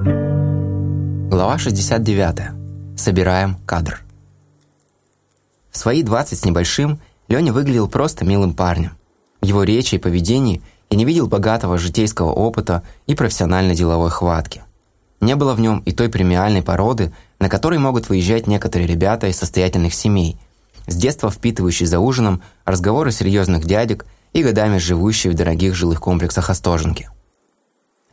Глава 69. Собираем кадр. В свои 20 с небольшим Леня выглядел просто милым парнем. В его речи и поведении я не видел богатого житейского опыта и профессионально-деловой хватки. Не было в нем и той премиальной породы, на которой могут выезжать некоторые ребята из состоятельных семей, с детства впитывающие за ужином разговоры серьезных дядек и годами живущие в дорогих жилых комплексах Остоженки.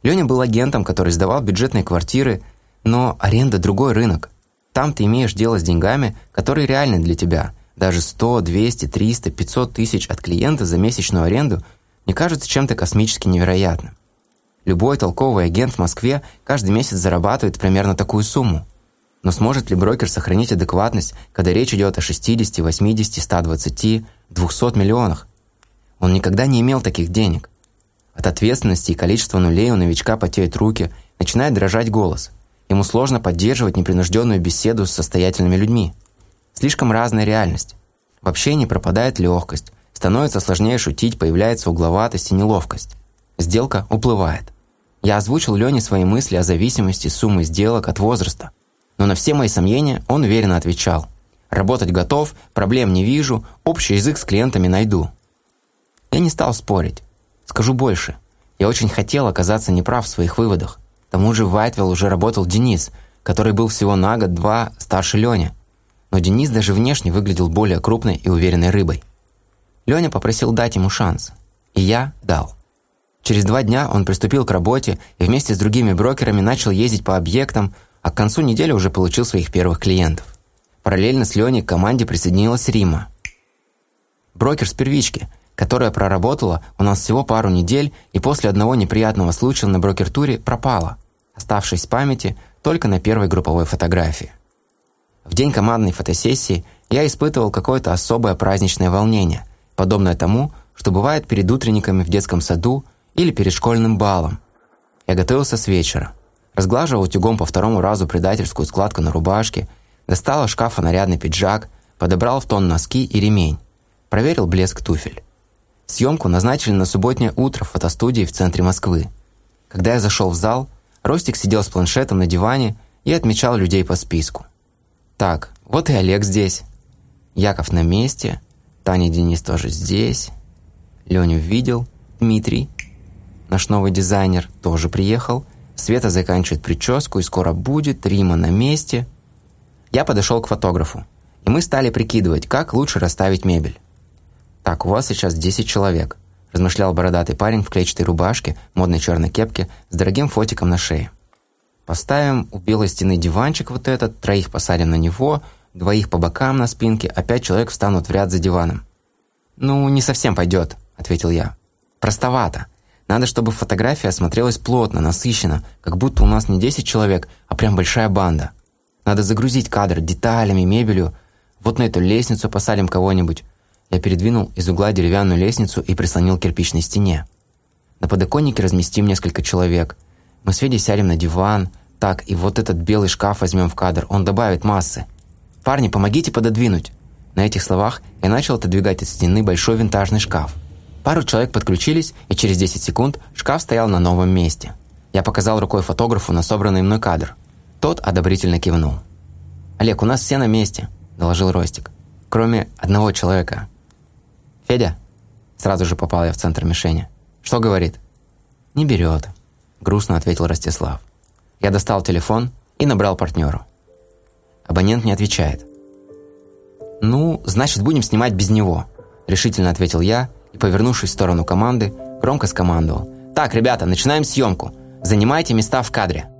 Леня был агентом, который сдавал бюджетные квартиры, но аренда – другой рынок. Там ты имеешь дело с деньгами, которые реальны для тебя. Даже 100, 200, 300, 500 тысяч от клиента за месячную аренду не кажется чем-то космически невероятным. Любой толковый агент в Москве каждый месяц зарабатывает примерно такую сумму. Но сможет ли брокер сохранить адекватность, когда речь идет о 60, 80, 120, 200 миллионах? Он никогда не имел таких денег. От ответственности и количества нулей у новичка потеют руки, начинает дрожать голос. Ему сложно поддерживать непринужденную беседу с состоятельными людьми. Слишком разная реальность. В общении пропадает легкость, становится сложнее шутить, появляется угловатость и неловкость. Сделка уплывает. Я озвучил Лене свои мысли о зависимости суммы сделок от возраста. Но на все мои сомнения он уверенно отвечал. «Работать готов, проблем не вижу, общий язык с клиентами найду». Я не стал спорить. Скажу больше. Я очень хотел оказаться неправ в своих выводах. К тому же в Вайтвелл уже работал Денис, который был всего на год-два старше Леня. Но Денис даже внешне выглядел более крупной и уверенной рыбой. Леня попросил дать ему шанс. И я дал. Через два дня он приступил к работе и вместе с другими брокерами начал ездить по объектам, а к концу недели уже получил своих первых клиентов. Параллельно с Леней к команде присоединилась Рима. Брокер с первички, которая проработала у нас всего пару недель и после одного неприятного случая на брокер-туре пропала, оставшись в памяти только на первой групповой фотографии. В день командной фотосессии я испытывал какое-то особое праздничное волнение, подобное тому, что бывает перед утренниками в детском саду или перед школьным балом. Я готовился с вечера. Разглаживал утюгом по второму разу предательскую складку на рубашке, достал из шкафа нарядный пиджак, подобрал в тон носки и ремень. Проверил блеск туфель. Съемку назначили на субботнее утро в фотостудии в центре Москвы. Когда я зашел в зал, Ростик сидел с планшетом на диване и отмечал людей по списку. Так, вот и Олег здесь. Яков на месте, Таня Денис тоже здесь. Леню видел, Дмитрий наш новый дизайнер, тоже приехал. Света заканчивает прическу и скоро будет, Рима на месте. Я подошел к фотографу, и мы стали прикидывать, как лучше расставить мебель. «Так, у вас сейчас 10 человек», – размышлял бородатый парень в клетчатой рубашке, модной черной кепке с дорогим фотиком на шее. «Поставим у белой стены диванчик вот этот, троих посадим на него, двоих по бокам на спинке, а пять человек встанут в ряд за диваном». «Ну, не совсем пойдет», – ответил я. «Простовато. Надо, чтобы фотография смотрелась плотно, насыщенно, как будто у нас не 10 человек, а прям большая банда. Надо загрузить кадр деталями, мебелью. Вот на эту лестницу посадим кого-нибудь. Я передвинул из угла деревянную лестницу и прислонил к кирпичной стене. На подоконнике разместим несколько человек. Мы с Федей сядем на диван. Так, и вот этот белый шкаф возьмем в кадр. Он добавит массы. Парни, помогите пододвинуть. На этих словах я начал отодвигать от стены большой винтажный шкаф. Пару человек подключились, и через 10 секунд шкаф стоял на новом месте. Я показал рукой фотографу на собранный мной кадр. Тот одобрительно кивнул. «Олег, у нас все на месте», – доложил Ростик. «Кроме одного человека». «Федя?» Сразу же попал я в центр мишени. «Что говорит?» «Не берет», – грустно ответил Ростислав. Я достал телефон и набрал партнеру. Абонент не отвечает. «Ну, значит, будем снимать без него», – решительно ответил я и, повернувшись в сторону команды, громко скомандовал. «Так, ребята, начинаем съемку. Занимайте места в кадре».